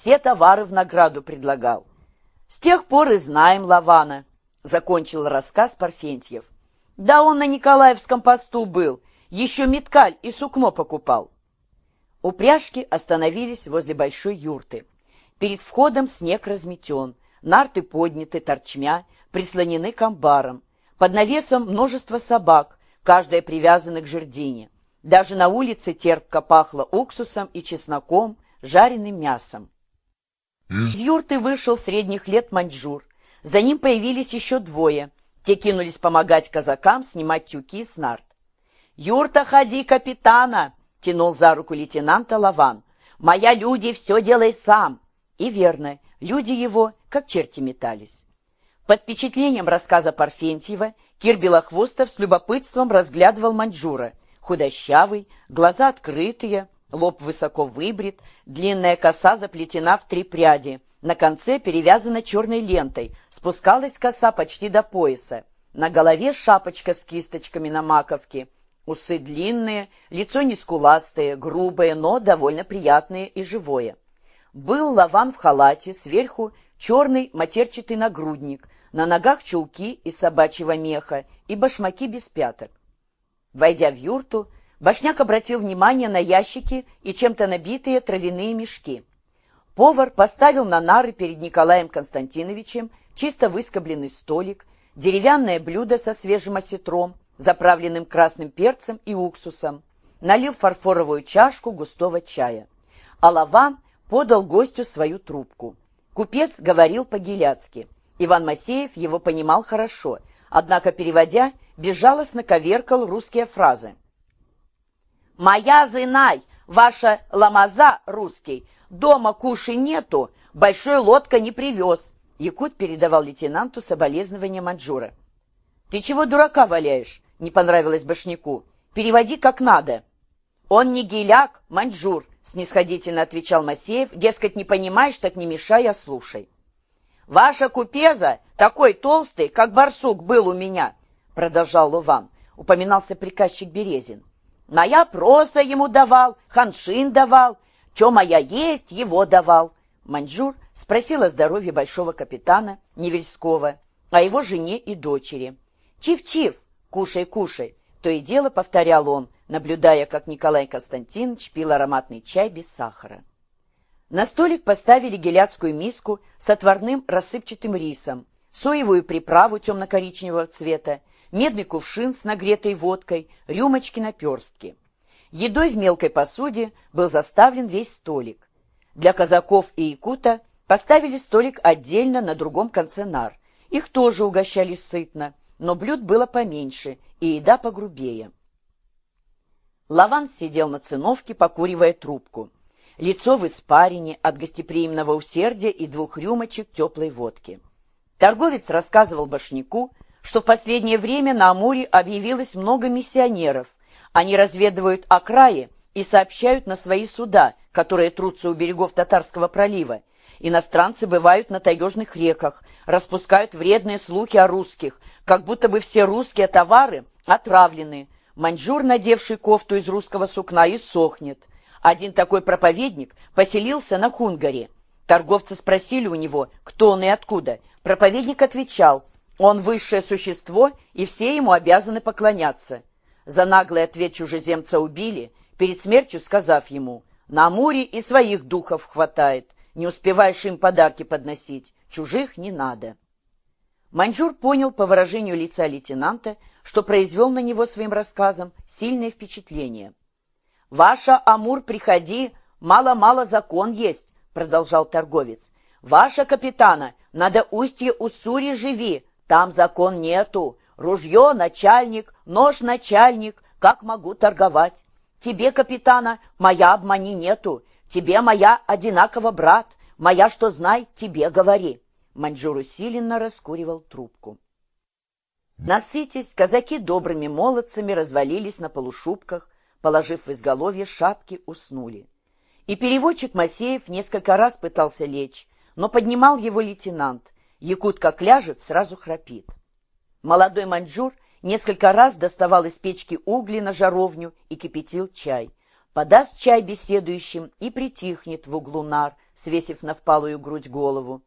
все товары в награду предлагал. С тех пор и знаем Лавана, — закончил рассказ Парфентьев. Да он на Николаевском посту был, еще меткаль и сукно покупал. Упряжки остановились возле большой юрты. Перед входом снег разметен, нарты подняты торчмя, прислонены к амбарам. Под навесом множество собак, каждая привязана к жердине. Даже на улице терпко пахло уксусом и чесноком, жареным мясом. Из юрты вышел средних лет маньчжур. За ним появились еще двое. Те кинулись помогать казакам снимать тюки с нарт. «Юрта, ходи, капитана!» — тянул за руку лейтенанта Лаван. «Моя люди все делай сам!» И верно, люди его как черти метались. Под впечатлением рассказа Парфентьева Кир Белохвостов с любопытством разглядывал маньчжура. Худощавый, глаза открытые, лоб высоко выбрит, длинная коса заплетена в три пряди. На конце перевязана черной лентой, спускалась коса почти до пояса. На голове шапочка с кисточками на маковке — Усы длинные, лицо не скуластое, грубое, но довольно приятное и живое. Был лаван в халате, сверху черный матерчатый нагрудник, на ногах чулки из собачьего меха и башмаки без пяток. Войдя в юрту, Башняк обратил внимание на ящики и чем-то набитые травяные мешки. Повар поставил на нары перед Николаем Константиновичем чисто выскобленный столик, деревянное блюдо со свежим осетром, заправленным красным перцем и уксусом, налил фарфоровую чашку густого чая. А Лаван подал гостю свою трубку. Купец говорил по-гиляцки. Иван Масеев его понимал хорошо, однако, переводя, безжалостно коверкал русские фразы. «Моя зынай, ваша ламаза русский, дома куши нету, большой лодка не привез». Якут передавал лейтенанту соболезнования Маньчжура. «Ты чего дурака валяешь? не понравилось Башняку. «Переводи как надо». «Он не геляк, маньчжур», — снисходительно отвечал Масеев. «Дескать, не понимаешь, так не мешай, а слушай». «Ваша купеза такой толстый, как барсук был у меня», — продолжал Луван. Упоминался приказчик Березин. «Моя проса ему давал, ханшин давал, чё моя есть, его давал». Маньчжур спросил о здоровье большого капитана Невельского, о его жене и дочери. «Чив-чив, «Кушай, кушай!» То и дело повторял он, наблюдая, как Николай Константинович пил ароматный чай без сахара. На столик поставили геляцкую миску с отварным рассыпчатым рисом, соевую приправу темно-коричневого цвета, медный кувшин с нагретой водкой, рюмочки наперстки. Едой в мелкой посуде был заставлен весь столик. Для казаков и якута поставили столик отдельно на другом конце нар. Их тоже угощали сытно но блюд было поменьше и еда погрубее. Лаван сидел на циновке, покуривая трубку. Лицо в испарине от гостеприимного усердия и двух рюмочек теплой водки. Торговец рассказывал Башняку, что в последнее время на Амуре объявилось много миссионеров. Они разведывают окраи и сообщают на свои суда, которые трутся у берегов Татарского пролива. Иностранцы бывают на таежных реках, распускают вредные слухи о русских, как будто бы все русские товары отравлены. Маньчжур, надевший кофту из русского сукна, и сохнет. Один такой проповедник поселился на Хунгаре. Торговцы спросили у него, кто он и откуда. Проповедник отвечал, он высшее существо, и все ему обязаны поклоняться. За наглый ответ чужеземца убили, перед смертью сказав ему, на Амуре и своих духов хватает, не успеваешь им подарки подносить, чужих не надо. Маньчжур понял по выражению лица лейтенанта, что произвел на него своим рассказом сильное впечатление. «Ваша, Амур, приходи, мало-мало закон есть», — продолжал торговец. «Ваша, капитана, надо устье Уссури живи, там закон нету. Ружье — начальник, нож — начальник, как могу торговать? Тебе, капитана, моя обмани нету, тебе моя одинаково брат, моя что знай, тебе говори». Маньчжур усиленно раскуривал трубку. Насытясь, казаки добрыми молодцами развалились на полушубках, положив в изголовье шапки, уснули. И переводчик Масеев несколько раз пытался лечь, но поднимал его лейтенант. Якут как ляжет, сразу храпит. Молодой маньчжур несколько раз доставал из печки угли на жаровню и кипятил чай. подаст чай беседующим и притихнет в углу нар, свесив на впалую грудь голову,